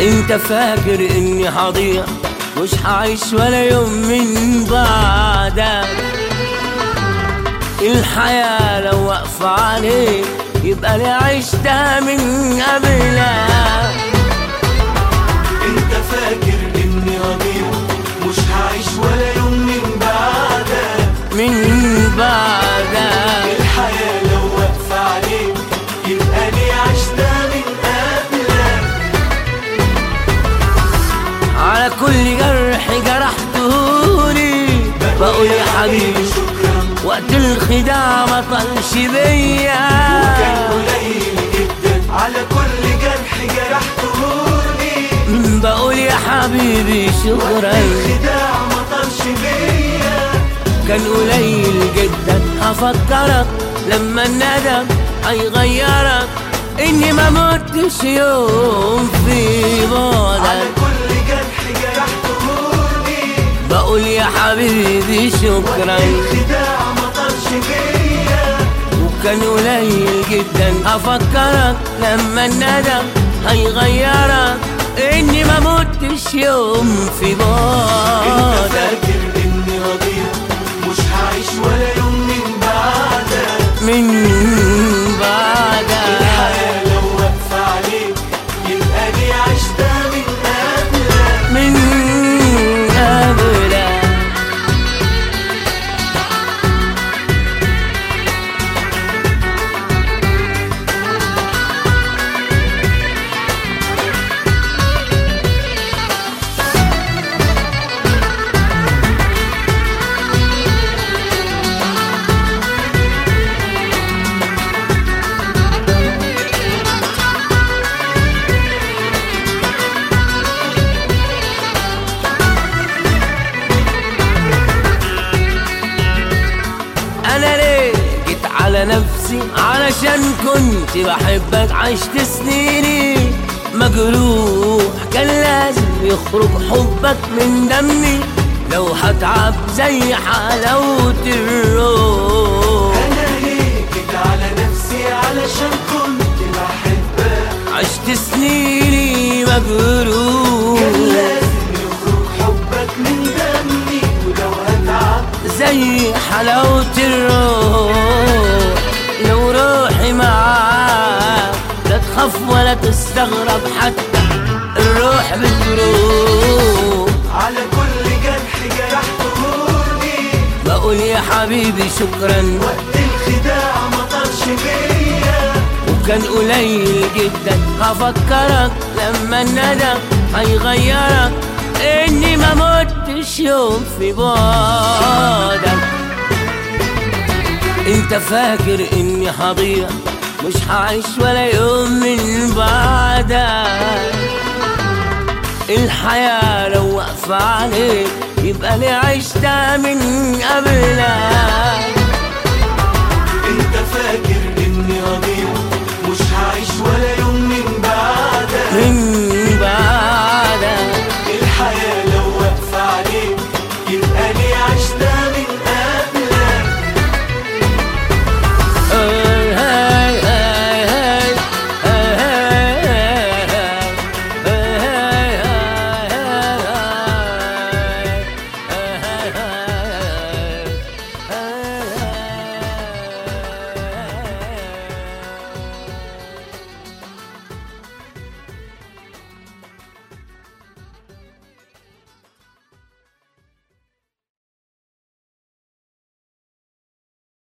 انت فاكر اني هضيع مش هعيش ولا يوم من بعدك. الحياة لو واقفة عليك يبقى لي عشتها من قبلك. بقول يا حبيبي. شكرا وقت الخداع ما طلش كان بيا قليل جدا. على كل جرح جرحتهولي بقول يا حبيبي شكرا. الخداع ما طالش بيا. كان قليل جدا. هفكرك لما الندم هيغيرك إني ما متش يوم حبيبي شكرا. الخداع ما طالش بيا وكان قليل جدا. أفكرك لما الندم هيغيرك. إني ما متش يوم في انت على نفسي علشان كنت بحبك عشت سنيني. مجروح كان لازم يخرج حبك من دمي. لو هتعب زي حلاوة الروح. أنا ليه جيت على نفسي علشان كنت بحبك. عشت سنيني مجروح. كان لازم يخرج حبك من دمي. ولو هتعب زي حلاوة الروح. لا تخاف ولا تستغرب حتى الروح بتروح. على كل جرح جرحتهولي بقول يا حبيبي شكرا. وقت الخداع ما طالش بيا. وكان قليل جدا. هفكرك لما الندم هيغيرك. إني ما متش يوم في بعدك. أنت فاكر إني هضيع مش هعيش ولا يوم من بعدك. الحياة لو واقفة عليك يبقى لي عشتها من قبلك. انت فاكر اني راضي مش هعيش ولا يوم من بعدك. من بعدك. الحياة لو واقفة عليك يبقى لي عشتها